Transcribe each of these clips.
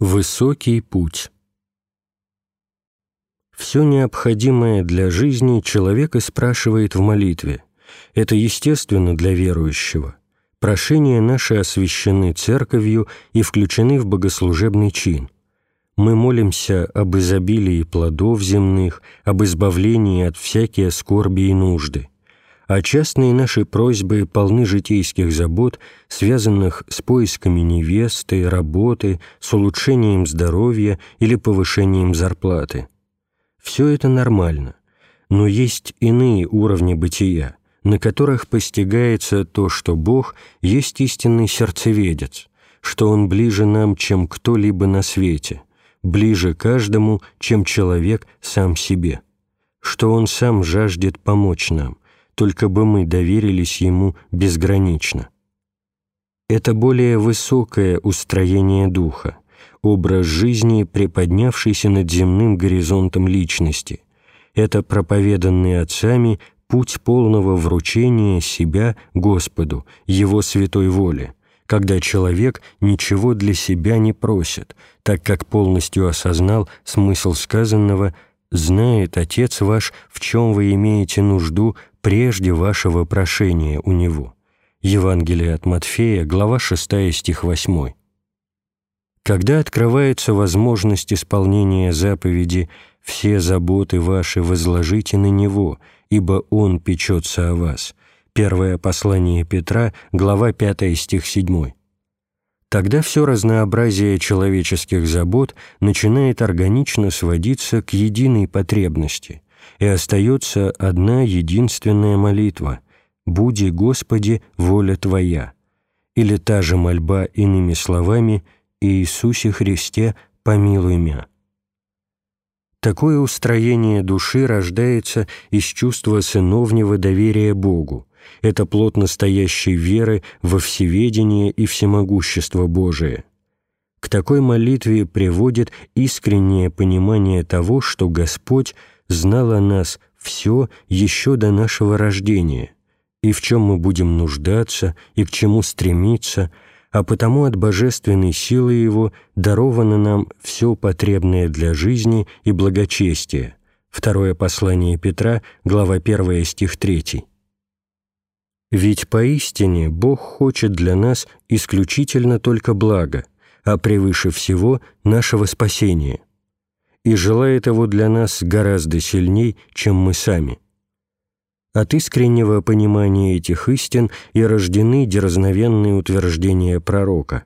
Высокий путь Все необходимое для жизни человек и спрашивает в молитве. Это естественно для верующего. Прошения наши освящены Церковью и включены в богослужебный чин. Мы молимся об изобилии плодов земных, об избавлении от всякие скорби и нужды а частные наши просьбы полны житейских забот, связанных с поисками невесты, работы, с улучшением здоровья или повышением зарплаты. Все это нормально, но есть иные уровни бытия, на которых постигается то, что Бог есть истинный сердцеведец, что Он ближе нам, чем кто-либо на свете, ближе каждому, чем человек сам себе, что Он сам жаждет помочь нам, только бы мы доверились Ему безгранично. Это более высокое устроение духа, образ жизни, приподнявшийся над земным горизонтом личности. Это проповеданный отцами путь полного вручения себя Господу, Его святой воле, когда человек ничего для себя не просит, так как полностью осознал смысл сказанного «Знает Отец ваш, в чем вы имеете нужду прежде вашего прошения у Него». Евангелие от Матфея, глава 6, стих 8. Когда открывается возможность исполнения заповеди «Все заботы ваши возложите на Него, ибо Он печется о вас» Первое послание Петра, глава 5, стих 7. Тогда все разнообразие человеческих забот начинает органично сводиться к единой потребности – и остается одна единственная молитва «Буди, Господи, воля Твоя» или та же мольба иными словами «Иисусе Христе, помилуй меня». Такое устроение души рождается из чувства сыновнего доверия Богу. Это плод настоящей веры во всеведение и всемогущество Божие. К такой молитве приводит искреннее понимание того, что Господь знал о нас все еще до нашего рождения, и в чем мы будем нуждаться, и к чему стремиться, а потому от божественной силы Его даровано нам все потребное для жизни и благочестия. Второе послание Петра, глава 1, стих 3. Ведь поистине Бог хочет для нас исключительно только блага, а превыше всего нашего спасения – и желает его для нас гораздо сильней, чем мы сами. От искреннего понимания этих истин и рождены дерзновенные утверждения пророка.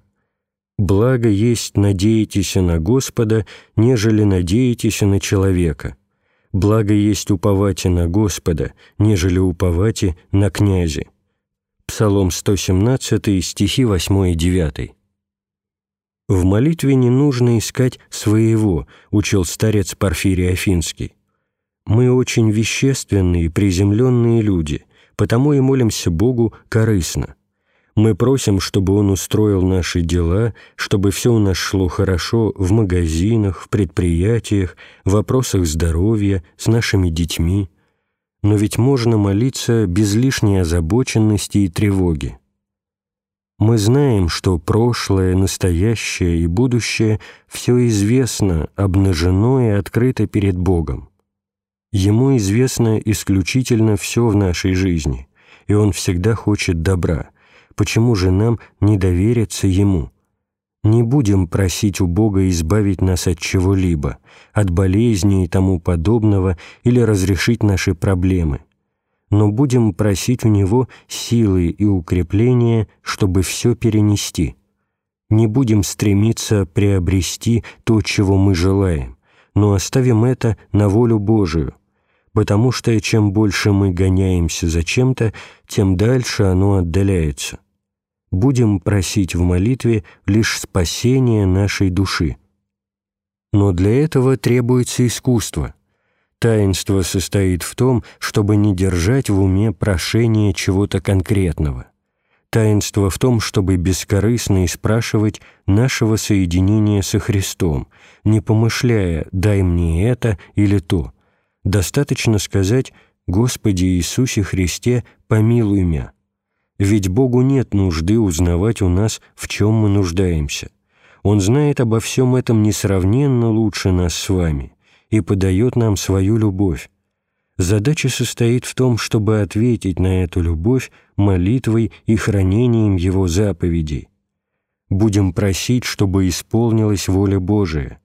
«Благо есть надеетесь на Господа, нежели надеетесь на человека. Благо есть уповать на Господа, нежели уповать на князи». Псалом 117, стихи 8 и 9. В молитве не нужно искать своего, учил старец Порфирий Афинский. Мы очень вещественные, приземленные люди, потому и молимся Богу корыстно. Мы просим, чтобы Он устроил наши дела, чтобы все у нас шло хорошо в магазинах, в предприятиях, в вопросах здоровья, с нашими детьми. Но ведь можно молиться без лишней озабоченности и тревоги. Мы знаем, что прошлое, настоящее и будущее все известно, обнажено и открыто перед Богом. Ему известно исключительно все в нашей жизни, и Он всегда хочет добра. Почему же нам не довериться Ему? Не будем просить у Бога избавить нас от чего-либо, от болезни и тому подобного, или разрешить наши проблемы – но будем просить у Него силы и укрепления, чтобы все перенести. Не будем стремиться приобрести то, чего мы желаем, но оставим это на волю Божию, потому что чем больше мы гоняемся за чем-то, тем дальше оно отдаляется. Будем просить в молитве лишь спасения нашей души. Но для этого требуется искусство – Таинство состоит в том, чтобы не держать в уме прошение чего-то конкретного. Таинство в том, чтобы бескорыстно спрашивать нашего соединения со Христом, не помышляя «дай мне это или то». Достаточно сказать «Господи Иисусе Христе, помилуй меня». Ведь Богу нет нужды узнавать у нас, в чем мы нуждаемся. Он знает обо всем этом несравненно лучше нас с вами и подает нам свою любовь. Задача состоит в том, чтобы ответить на эту любовь молитвой и хранением Его заповедей. Будем просить, чтобы исполнилась воля Божия.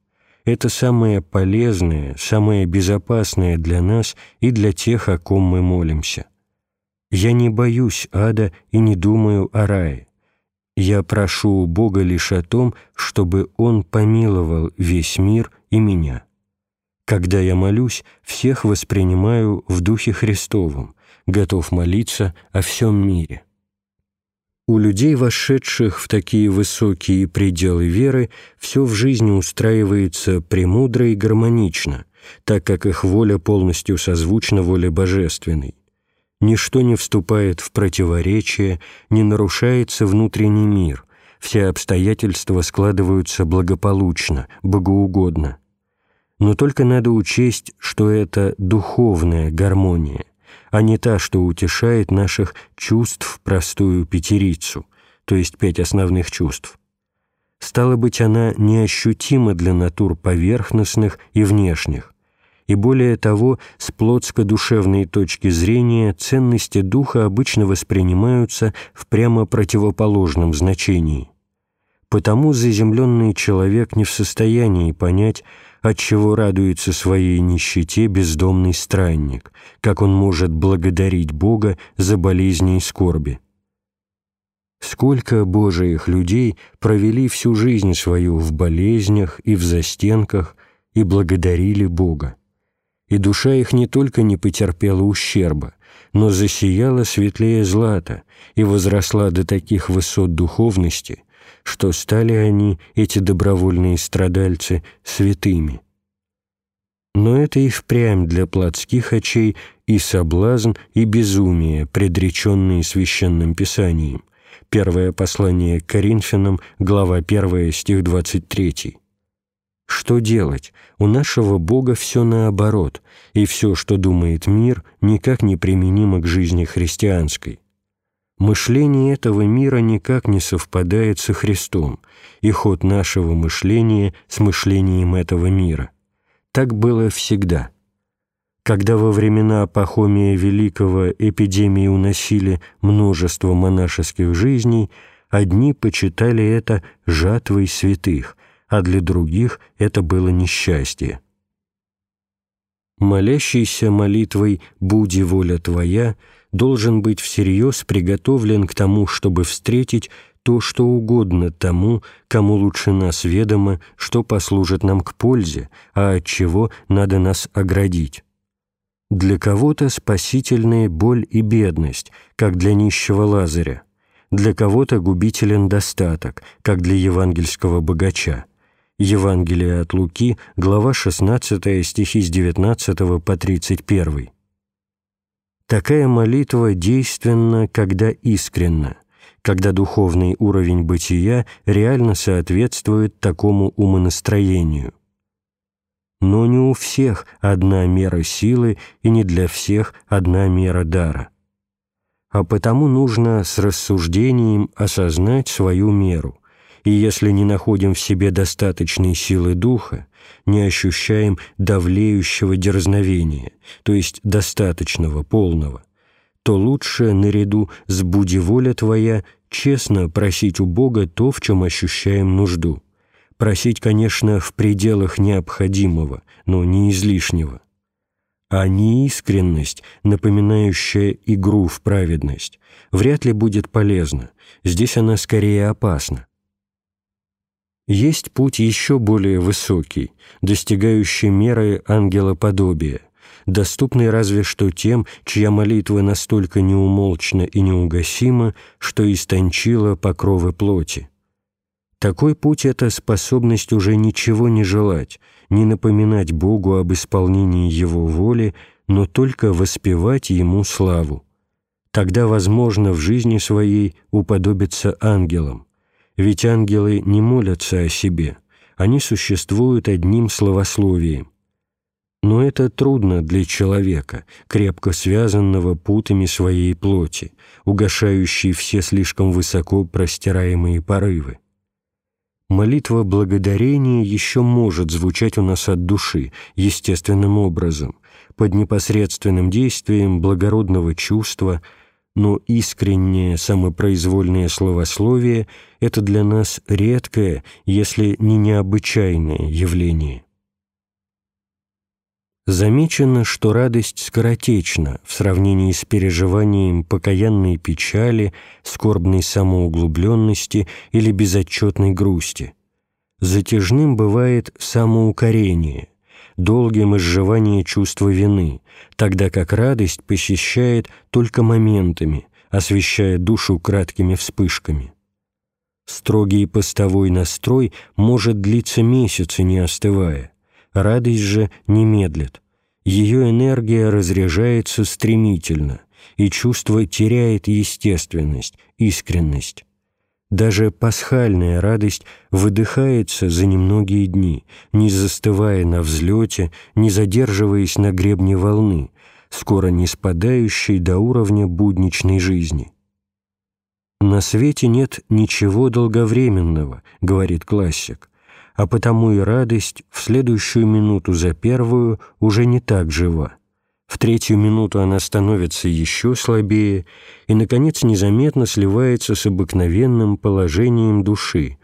Это самое полезное, самое безопасное для нас и для тех, о ком мы молимся. Я не боюсь ада и не думаю о рае. Я прошу у Бога лишь о том, чтобы Он помиловал весь мир и меня. Когда я молюсь, всех воспринимаю в Духе Христовом, готов молиться о всем мире. У людей, вошедших в такие высокие пределы веры, все в жизни устраивается премудро и гармонично, так как их воля полностью созвучна воле божественной. Ничто не вступает в противоречие, не нарушается внутренний мир, все обстоятельства складываются благополучно, богоугодно. Но только надо учесть, что это духовная гармония, а не та, что утешает наших чувств простую пятерицу, то есть пять основных чувств. Стало быть, она неощутима для натур поверхностных и внешних, и более того, с плотско-душевной точки зрения ценности духа обычно воспринимаются в прямо противоположном значении. Потому заземленный человек не в состоянии понять, отчего радуется своей нищете бездомный странник, как он может благодарить Бога за болезни и скорби. Сколько Божиих людей провели всю жизнь свою в болезнях и в застенках и благодарили Бога. И душа их не только не потерпела ущерба, но засияла светлее злата и возросла до таких высот духовности, что стали они, эти добровольные страдальцы, святыми. Но это и впрямь для плотских очей и соблазн, и безумие, предреченные Священным Писанием. Первое послание к Коринфянам, глава 1, стих 23. Что делать? У нашего Бога все наоборот, и все, что думает мир, никак не применимо к жизни христианской. Мышление этого мира никак не совпадает со Христом, и ход нашего мышления с мышлением этого мира. Так было всегда. Когда во времена Пахомия Великого эпидемии уносили множество монашеских жизней, одни почитали это жатвой святых, а для других это было несчастье. Молящийся молитвой «Буди воля Твоя» должен быть всерьез приготовлен к тому, чтобы встретить то, что угодно тому, кому лучше нас ведомо, что послужит нам к пользе, а от чего надо нас оградить. Для кого-то спасительная боль и бедность, как для нищего Лазаря, для кого-то губителен достаток, как для евангельского богача. Евангелие от Луки, глава 16, стихи с 19 по 31. Такая молитва действенна, когда искренна, когда духовный уровень бытия реально соответствует такому умонастроению. Но не у всех одна мера силы и не для всех одна мера дара. А потому нужно с рассуждением осознать свою меру, и если не находим в себе достаточной силы духа, не ощущаем давлеющего дерзновения, то есть достаточного, полного, то лучше наряду с «буди воля Твоя» честно просить у Бога то, в чем ощущаем нужду. Просить, конечно, в пределах необходимого, но не излишнего. А неискренность, напоминающая игру в праведность, вряд ли будет полезна, здесь она скорее опасна. Есть путь еще более высокий, достигающий меры ангелоподобия, доступный разве что тем, чья молитва настолько неумолчна и неугасима, что истончила покровы плоти. Такой путь — это способность уже ничего не желать, не напоминать Богу об исполнении Его воли, но только воспевать Ему славу. Тогда возможно в жизни своей уподобиться ангелам, ведь ангелы не молятся о себе, они существуют одним словословием. Но это трудно для человека, крепко связанного путами своей плоти, угошающей все слишком высоко простираемые порывы. молитва благодарения еще может звучать у нас от души, естественным образом, под непосредственным действием благородного чувства, но искреннее самопроизвольное словословие – это для нас редкое, если не необычайное явление. Замечено, что радость скоротечна в сравнении с переживанием покаянной печали, скорбной самоуглубленности или безотчетной грусти. Затяжным бывает самоукорение, долгим изживание чувства вины, тогда как радость посещает только моментами, освещая душу краткими вспышками. Строгий постовой настрой может длиться месяцы, не остывая – радость же не медлит. Ее энергия разряжается стремительно, и чувство теряет естественность, искренность. Даже пасхальная радость выдыхается за немногие дни, не застывая на взлете, не задерживаясь на гребне волны, скоро не спадающей до уровня будничной жизни. «На свете нет ничего долговременного», — говорит классик, а потому и радость в следующую минуту за первую уже не так жива. В третью минуту она становится еще слабее и, наконец, незаметно сливается с обыкновенным положением души,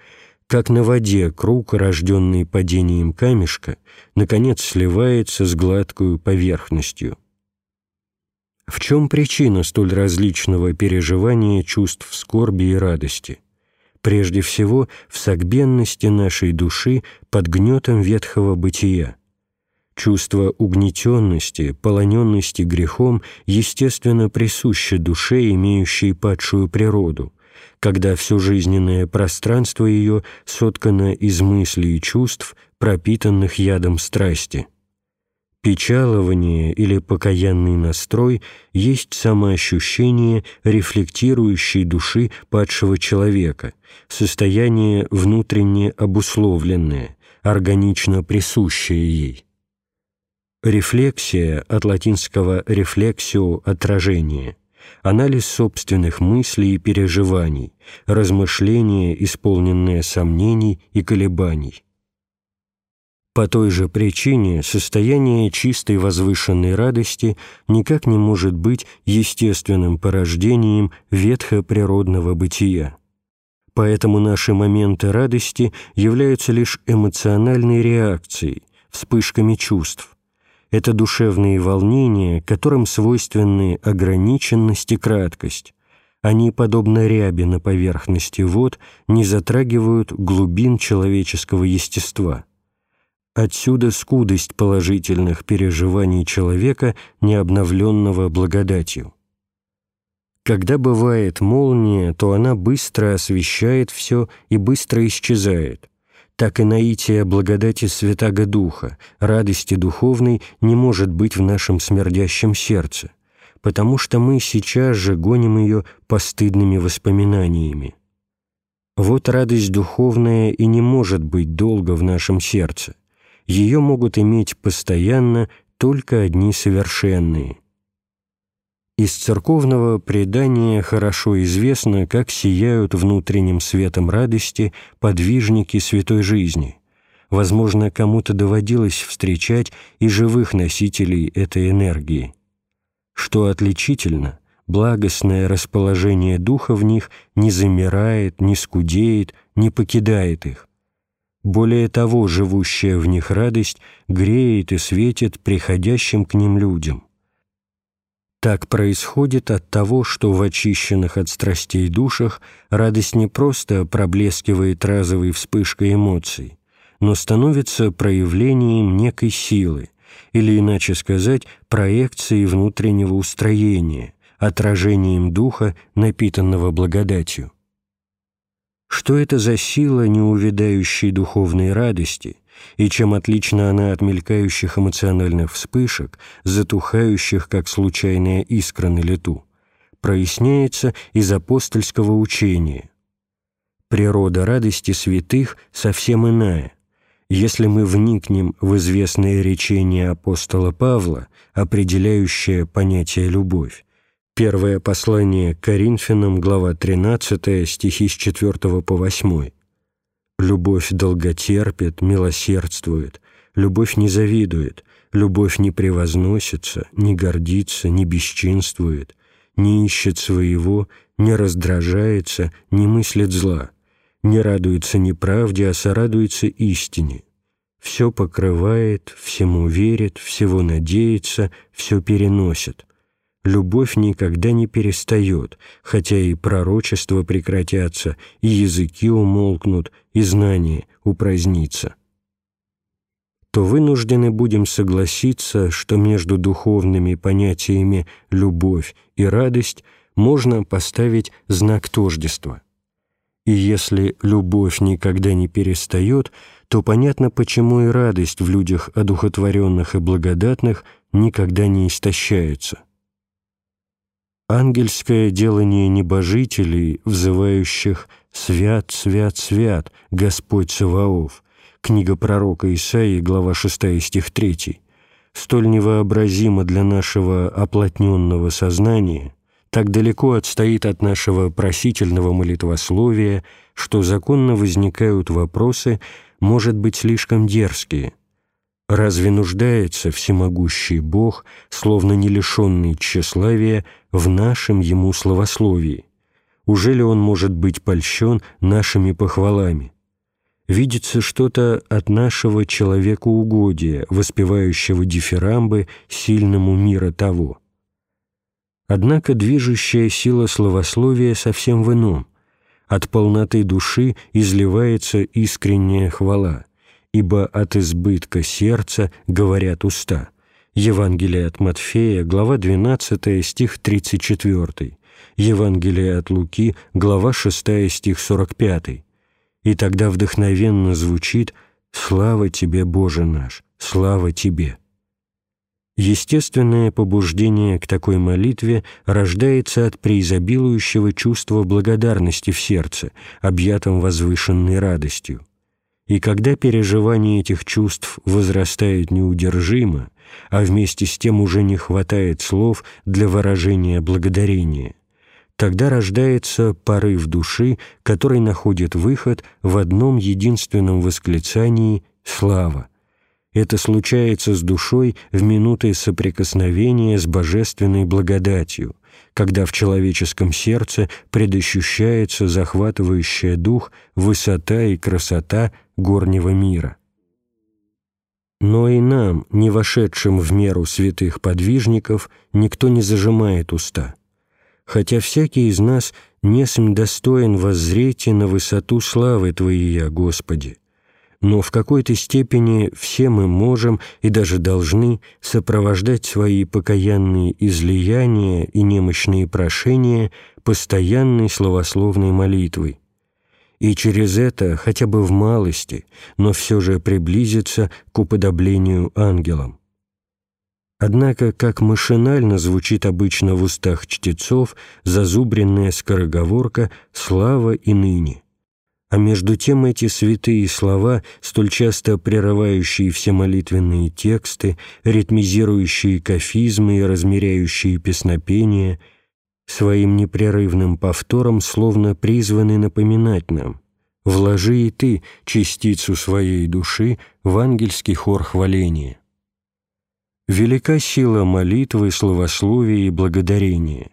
как на воде круг, рожденный падением камешка, наконец сливается с гладкую поверхностью. В чем причина столь различного переживания чувств скорби и радости? прежде всего в согбенности нашей души под гнетом ветхого бытия. Чувство угнетенности, полоненности грехом естественно присуще душе, имеющей падшую природу, когда все жизненное пространство ее соткано из мыслей и чувств, пропитанных ядом страсти – Печалование или покаянный настрой есть самоощущение рефлектирующей души падшего человека, состояние внутренне обусловленное, органично присущее ей. Рефлексия от латинского «reflexio» – «отражение», анализ собственных мыслей и переживаний, размышление, исполненное сомнений и колебаний. По той же причине состояние чистой возвышенной радости никак не может быть естественным порождением ветхоприродного бытия. Поэтому наши моменты радости являются лишь эмоциональной реакцией, вспышками чувств. Это душевные волнения, которым свойственны ограниченность и краткость. Они, подобно ряби на поверхности вод, не затрагивают глубин человеческого естества. Отсюда скудость положительных переживаний человека, не обновленного благодатью. Когда бывает молния, то она быстро освещает все и быстро исчезает. Так и наитие благодати Святаго Духа, радости духовной, не может быть в нашем смердящем сердце, потому что мы сейчас же гоним ее постыдными воспоминаниями. Вот радость духовная и не может быть долго в нашем сердце ее могут иметь постоянно только одни совершенные. Из церковного предания хорошо известно, как сияют внутренним светом радости подвижники святой жизни. Возможно, кому-то доводилось встречать и живых носителей этой энергии. Что отличительно, благостное расположение духа в них не замирает, не скудеет, не покидает их. Более того, живущая в них радость греет и светит приходящим к ним людям. Так происходит от того, что в очищенных от страстей душах радость не просто проблескивает разовой вспышкой эмоций, но становится проявлением некой силы, или, иначе сказать, проекцией внутреннего устроения, отражением духа, напитанного благодатью. Что это за сила неувядающей духовной радости, и чем отлична она от мелькающих эмоциональных вспышек, затухающих, как случайная искра на лету, проясняется из апостольского учения. Природа радости святых совсем иная. Если мы вникнем в известное речение апостола Павла, определяющее понятие «любовь», Первое послание к Коринфянам, глава 13, стихи с 4 по 8. Любовь долготерпит, милосердствует, любовь не завидует, любовь не превозносится, не гордится, не бесчинствует, не ищет своего, не раздражается, не мыслит зла, не радуется неправде, а сорадуется истине. Все покрывает, всему верит, всего надеется, все переносит. Любовь никогда не перестает, хотя и пророчества прекратятся, и языки умолкнут, и знание упразднится. То вынуждены будем согласиться, что между духовными понятиями «любовь» и «радость» можно поставить знак тождества. И если любовь никогда не перестает, то понятно, почему и радость в людях одухотворенных и благодатных никогда не истощается. Ангельское делание небожителей, взывающих «Свят, свят, свят, Господь Саваоф», книга пророка Исаии, глава 6, стих 3, столь невообразимо для нашего оплотненного сознания, так далеко отстоит от нашего просительного молитвословия, что законно возникают вопросы, может быть, слишком дерзкие. Разве нуждается всемогущий Бог, словно не лишенный тщеславия, в нашем Ему словословии? Уже ли Он может быть польщен нашими похвалами? Видится что-то от нашего человекоугодия, воспевающего дифирамбы сильному мира того – Однако движущая сила словословия совсем в ином. От полноты души изливается искренняя хвала, ибо от избытка сердца говорят уста. Евангелие от Матфея, глава 12, стих 34. Евангелие от Луки, глава 6, стих 45. И тогда вдохновенно звучит «Слава Тебе, Боже наш! Слава Тебе!» Естественное побуждение к такой молитве рождается от преизобилующего чувства благодарности в сердце, объятом возвышенной радостью. И когда переживание этих чувств возрастает неудержимо, а вместе с тем уже не хватает слов для выражения благодарения, тогда рождается порыв души, который находит выход в одном единственном восклицании «Слава!» Это случается с душой в минуты соприкосновения с божественной благодатью, когда в человеческом сердце предощущается захватывающая дух высота и красота горнего мира. Но и нам, не вошедшим в меру святых подвижников, никто не зажимает уста. Хотя всякий из нас не см достоин воззреть на высоту славы Твоей, Господи, но в какой-то степени все мы можем и даже должны сопровождать свои покаянные излияния и немощные прошения постоянной словословной молитвой. И через это, хотя бы в малости, но все же приблизиться к уподоблению ангелам. Однако, как машинально звучит обычно в устах чтецов зазубренная скороговорка «слава и ныне», а между тем эти святые слова, столь часто прерывающие все молитвенные тексты, ритмизирующие кафизмы и размеряющие песнопения, своим непрерывным повтором словно призваны напоминать нам «Вложи и ты частицу своей души в ангельский хор хваления». Велика сила молитвы, словословия и благодарения.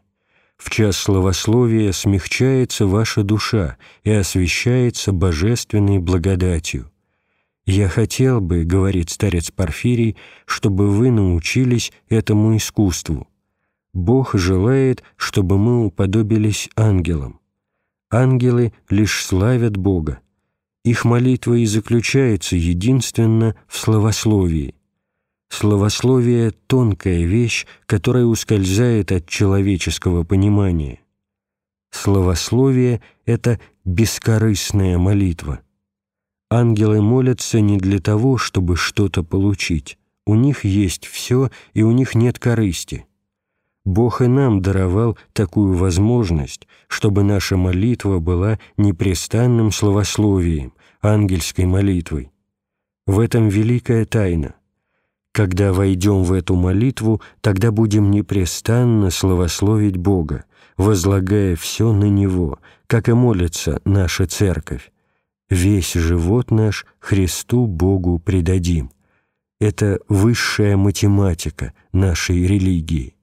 В час словословия смягчается ваша душа и освящается божественной благодатью. «Я хотел бы, — говорит старец Порфирий, — чтобы вы научились этому искусству. Бог желает, чтобы мы уподобились ангелам. Ангелы лишь славят Бога. Их молитва и заключается единственно в словословии. Словословие — тонкая вещь, которая ускользает от человеческого понимания. Словословие — это бескорыстная молитва. Ангелы молятся не для того, чтобы что-то получить. У них есть все, и у них нет корысти. Бог и нам даровал такую возможность, чтобы наша молитва была непрестанным словословием, ангельской молитвой. В этом великая тайна — когда войдем в эту молитву, тогда будем непрестанно славословить Бога, возлагая все на Него, как и молится наша Церковь. «Весь живот наш Христу Богу предадим». Это высшая математика нашей религии.